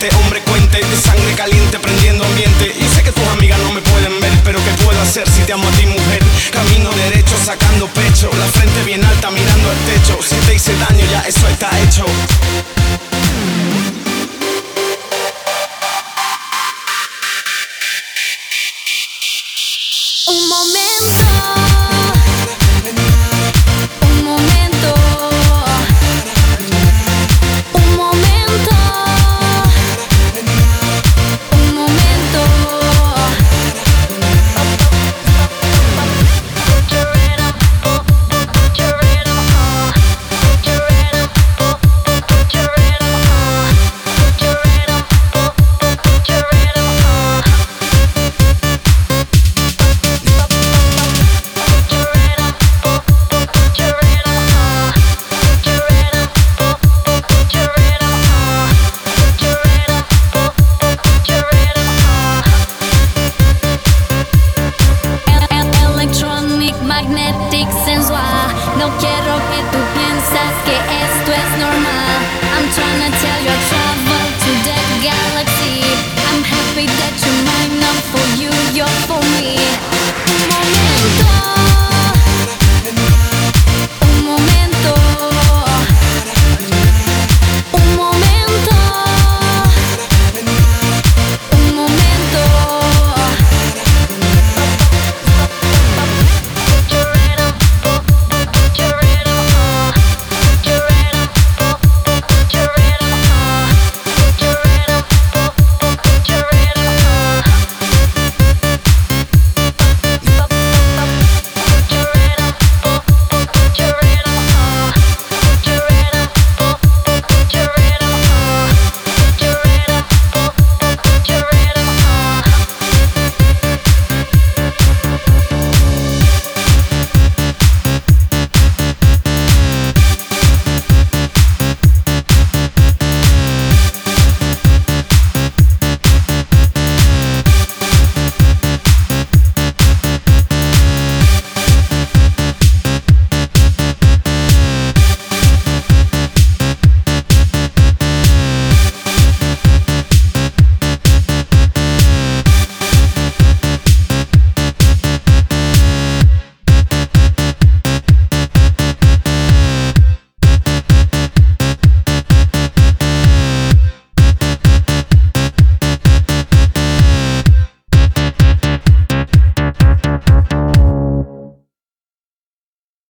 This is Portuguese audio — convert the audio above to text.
Magnetic sensual. No quiero que tú piensas que es